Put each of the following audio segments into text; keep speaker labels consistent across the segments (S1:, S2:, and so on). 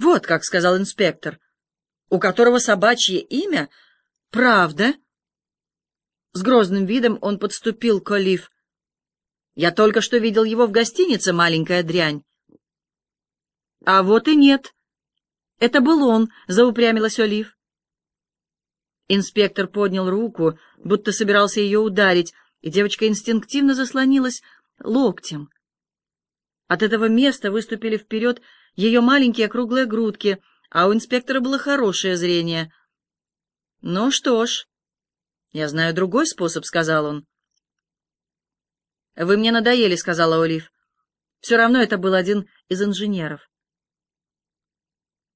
S1: «Вот как», — сказал инспектор, — «у которого собачье имя? Правда?» С грозным видом он подступил к Олив. «Я только что видел его в гостинице, маленькая дрянь». «А вот и нет. Это был он», — заупрямилась Олив. Инспектор поднял руку, будто собирался ее ударить, и девочка инстинктивно заслонилась локтем. От этого места выступили вперед ее маленькие круглые грудки, а у инспектора было хорошее зрение. «Ну что ж, я знаю другой способ», — сказал он. «Вы мне надоели», — сказала Олив. «Все равно это был один из инженеров».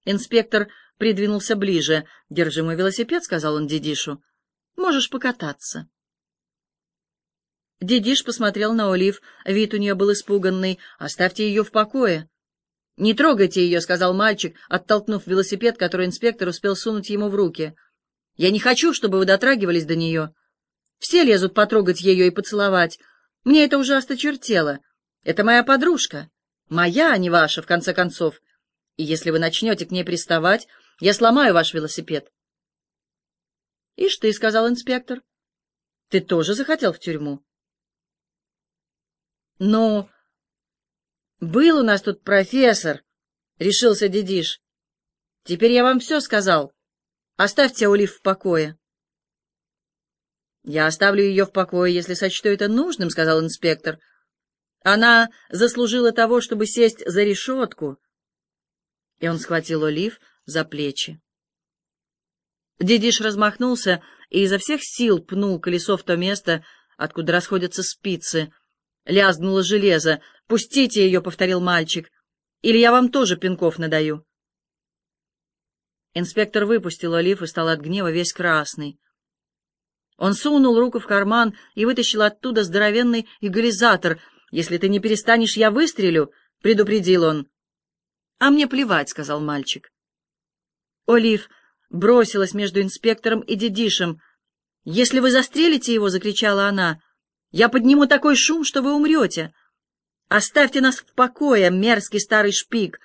S1: Инспектор придвинулся ближе. «Держи мой велосипед», — сказал он Дедишу. «Можешь покататься». Дедиш посмотрел на Олив. Вид у нее был испуганный. «Оставьте ее в покое». «Не трогайте ее», — сказал мальчик, оттолкнув велосипед, который инспектор успел сунуть ему в руки. «Я не хочу, чтобы вы дотрагивались до нее. Все лезут потрогать ее и поцеловать. Мне это уже осточертело. Это моя подружка. Моя, а не ваша, в конце концов. И если вы начнете к ней приставать, я сломаю ваш велосипед». «Ишь ты», — сказал инспектор, — «ты тоже захотел в тюрьму?» «Ну, был у нас тут профессор», — решился Дедиш. «Теперь я вам все сказал. Оставьте Олив в покое». «Я оставлю ее в покое, если сочту это нужным», — сказал инспектор. «Она заслужила того, чтобы сесть за решетку». И он схватил Олив за плечи. Дедиш размахнулся и изо всех сил пнул колесо в то место, откуда расходятся спицы — Лязгнуло железо. «Пустите ее», — повторил мальчик. «Или я вам тоже пинков надаю». Инспектор выпустил Олив и стал от гнева весь красный. Он сунул руку в карман и вытащил оттуда здоровенный эгализатор. «Если ты не перестанешь, я выстрелю», — предупредил он. «А мне плевать», — сказал мальчик. Олив бросилась между инспектором и дедишем. «Если вы застрелите его», — закричала она, — я подниму такой шум, что вы умрете. Оставьте нас в покое, мерзкий старый шпик.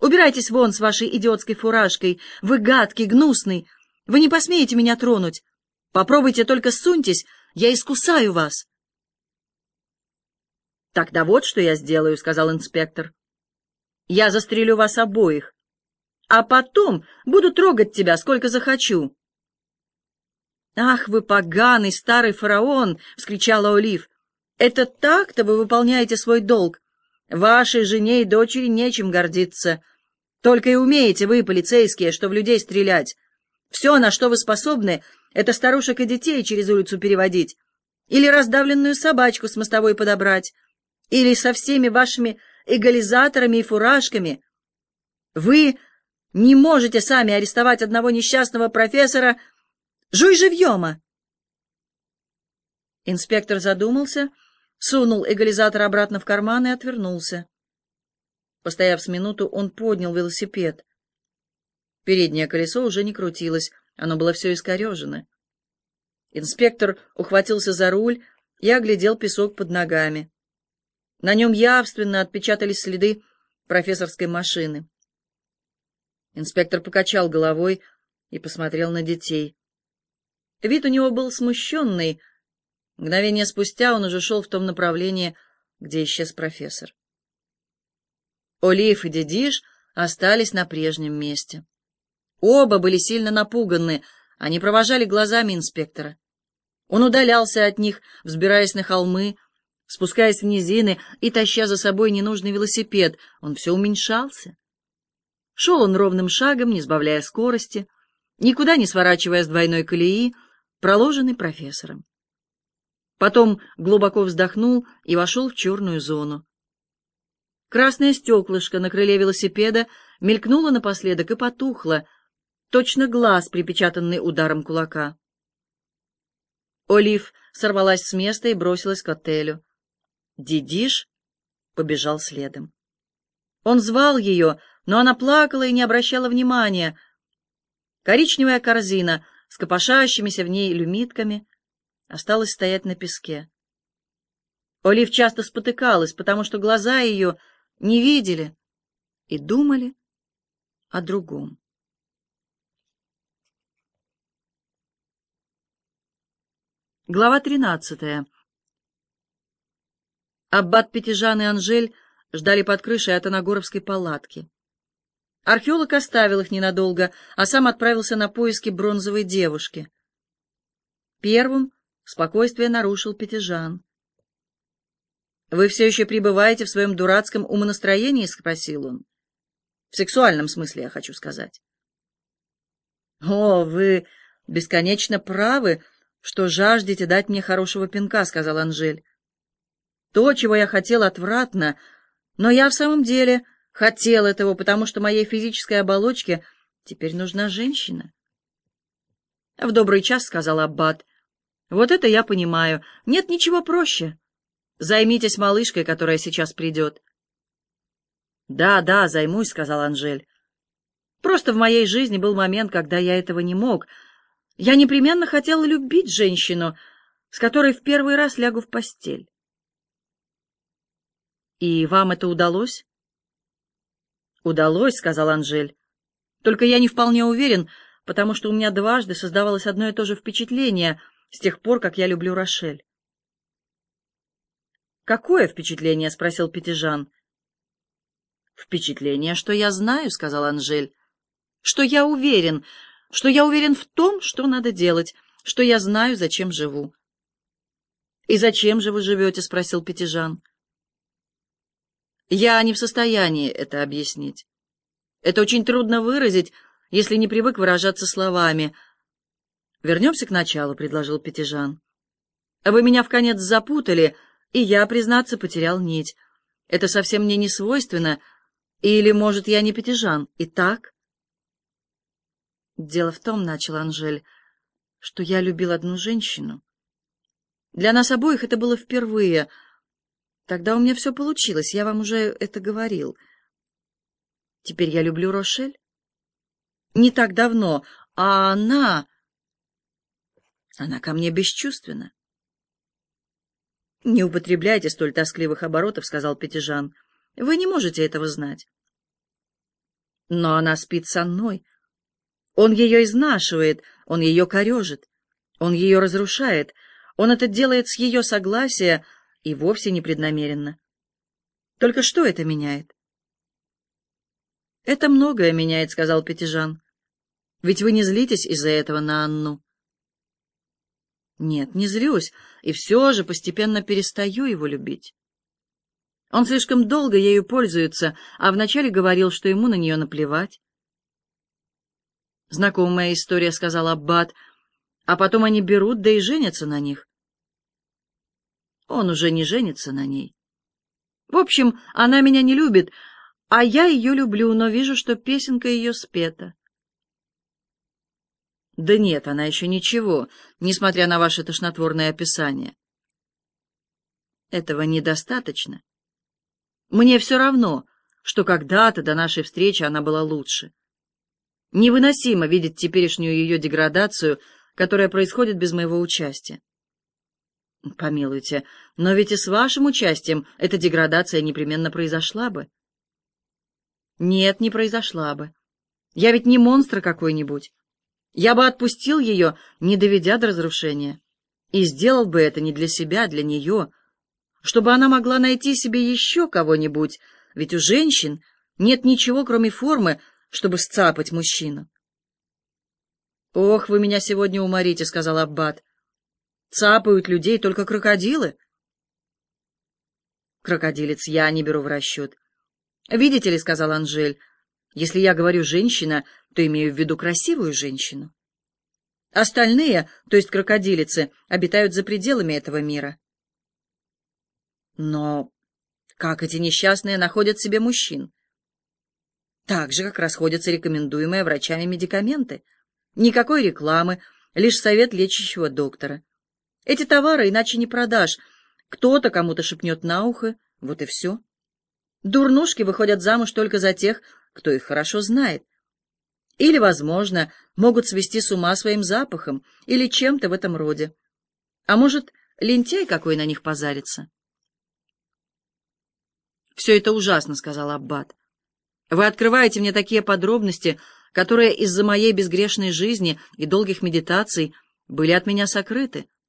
S1: Убирайтесь вон с вашей идиотской фуражкой. Вы гадкий, гнусный. Вы не посмеете меня тронуть. Попробуйте только суньтесь, я искусаю вас. Тогда вот что я сделаю, — сказал инспектор. Я застрелю вас обоих, а потом буду трогать тебя, сколько захочу. «Ах вы поганый старый фараон!» — вскричала Олив. «Это так-то вы выполняете свой долг. Вашей жене и дочери нечем гордиться. Только и умеете вы, полицейские, что в людей стрелять. Все, на что вы способны, это старушек и детей через улицу переводить, или раздавленную собачку с мостовой подобрать, или со всеми вашими эгализаторами и фуражками. Вы не можете сами арестовать одного несчастного профессора, Жуй живьема!» Инспектор задумался, сунул эгализатор обратно в карман и отвернулся. Постояв с минуту, он поднял велосипед. Переднее колесо уже не крутилось, оно было все искорежено. Инспектор ухватился за руль и оглядел песок под ногами. На нем явственно отпечатались следы профессорской машины. Инспектор покачал головой и посмотрел на детей. Вид у него был смущенный. Мгновение спустя он уже шел в том направлении, где исчез профессор. Олив и Дедиш остались на прежнем месте. Оба были сильно напуганы, они провожали глазами инспектора. Он удалялся от них, взбираясь на холмы, спускаясь в низины и таща за собой ненужный велосипед. Он все уменьшался. Шел он ровным шагом, не сбавляя скорости, никуда не сворачивая с двойной колеи, проложенный профессором. Потом глубоко вздохнул и вошел в черную зону. Красное стеклышко на крыле велосипеда мелькнуло напоследок и потухло, точно глаз, припечатанный ударом кулака. Олив сорвалась с места и бросилась к отелю. Дидиш побежал следом. Он звал ее, но она плакала и не обращала внимания. Коричневая корзина с копошащимися в ней люмитками, осталась стоять на песке. Олив часто спотыкалась, потому что глаза ее не видели и думали о другом. Глава тринадцатая. Аббат Пятижан и Анжель ждали под крышей от Анагоровской палатки. Археолог оставил их ненадолго, а сам отправился на поиски бронзовой девушки. Первым спокойствие нарушил Пятижан. «Вы все еще пребываете в своем дурацком умонастроении?» — спросил он. «В сексуальном смысле, я хочу сказать». «О, вы бесконечно правы, что жаждете дать мне хорошего пинка», — сказал Анжель. «То, чего я хотел, отвратно, но я в самом деле хотел этого, потому что моей физической оболочке теперь нужна женщина». «В добрый час», — сказал Аббат. «Вот это я понимаю. Нет ничего проще. Займитесь малышкой, которая сейчас придет». «Да, да, займусь», — сказал Анжель. «Просто в моей жизни был момент, когда я этого не мог». Я непременно хотела любить женщину, с которой в первый раз лягу в постель. И вам это удалось? Удалось, сказал Анжель. Только я не вполне уверен, потому что у меня дважды создавалось одно и то же впечатление с тех пор, как я люблю Рошель. «Какое впечатление?» — спросил Пятижан. «Впечатление, что я знаю», — сказал Анжель. «Что я уверен, что я уверен в том, что надо делать, что я знаю, зачем живу. «И зачем же вы живете?» — спросил Пятижан. «Я не в состоянии это объяснить. Это очень трудно выразить, если не привык выражаться словами. Вернемся к началу», — предложил Пятижан. «Вы меня в конец запутали, и я, признаться, потерял нить. Это совсем мне не свойственно. Или, может, я не Пятижан? Итак?» Дело в том, — начал Анжель, — что я любил одну женщину. Для нас обоих это было впервые. Тогда у меня все получилось, я вам уже это говорил. Теперь я люблю Рошель. Не так давно, а она... Она ко мне бесчувственна. «Не употребляйте столь тоскливых оборотов», — сказал Пятижан. «Вы не можете этого знать». «Но она спит со мной», он ее изнашивает, он ее корежит, он ее разрушает, он это делает с ее согласия и вовсе непреднамеренно. Только что это меняет? «Это многое меняет», — сказал Пятижан. «Ведь вы не злитесь из-за этого на Анну». «Нет, не злюсь, и все же постепенно перестаю его любить. Он слишком долго ею пользуется, а вначале говорил, что ему на нее наплевать. Знакомая история, — сказал Аббат, — а потом они берут, да и женятся на них. Он уже не женится на ней. В общем, она меня не любит, а я ее люблю, но вижу, что песенка ее спета. Да нет, она еще ничего, несмотря на ваше тошнотворное описание. Этого недостаточно. Мне все равно, что когда-то до нашей встречи она была лучше. Невыносимо видеть теперешнюю ее деградацию, которая происходит без моего участия. Помилуйте, но ведь и с вашим участием эта деградация непременно произошла бы. Нет, не произошла бы. Я ведь не монстр какой-нибудь. Я бы отпустил ее, не доведя до разрушения. И сделал бы это не для себя, а для нее, чтобы она могла найти себе еще кого-нибудь, ведь у женщин нет ничего, кроме формы, чтобы сцапать мужчину. «Ох, вы меня сегодня уморите», — сказал Аббат. «Цапают людей только крокодилы». «Крокодилец я не беру в расчет». «Видите ли», — сказал Анжель, — «если я говорю «женщина», то имею в виду красивую женщину. Остальные, то есть крокодилицы, обитают за пределами этого мира». «Но как эти несчастные находят себе мужчин?» так же, как расходятся рекомендуемые врачами медикаменты. Никакой рекламы, лишь совет лечащего доктора. Эти товары иначе не продашь. Кто-то кому-то шепнет на ухо, вот и все. Дурнушки выходят замуж только за тех, кто их хорошо знает. Или, возможно, могут свести с ума своим запахом или чем-то в этом роде. А может, лентяй какой на них позарится? «Все это ужасно», — сказал Аббат. Вы открываете мне такие подробности, которые из-за моей безгрешной жизни и долгих медитаций были от меня сокрыты.